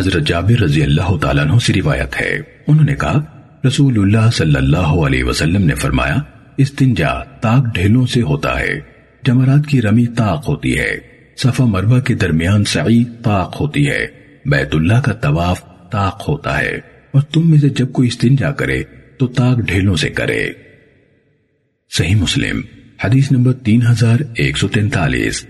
حضرت جابر رضی اللہ تعالیٰ عنہ سے روایت ہے۔ انہوں نے کہا، رسول اللہ صلی اللہ علیہ وسلم نے فرمایا، استنجا تاک ڈھیلوں سے ہوتا ہے، جمرات کی رمی تاق ہوتی ہے، صفا مروہ کے درمیان سعی تاق ہوتی ہے، بیت اللہ کا طواف تاق ہوتا ہے۔ اور تم میں سے جب کوئی استنجا کرے، تو تاک ڈھیلوں سے کرے۔ صحیح مسلم، حدیث نمبر تین ہزار ایک سو تینتالیس۔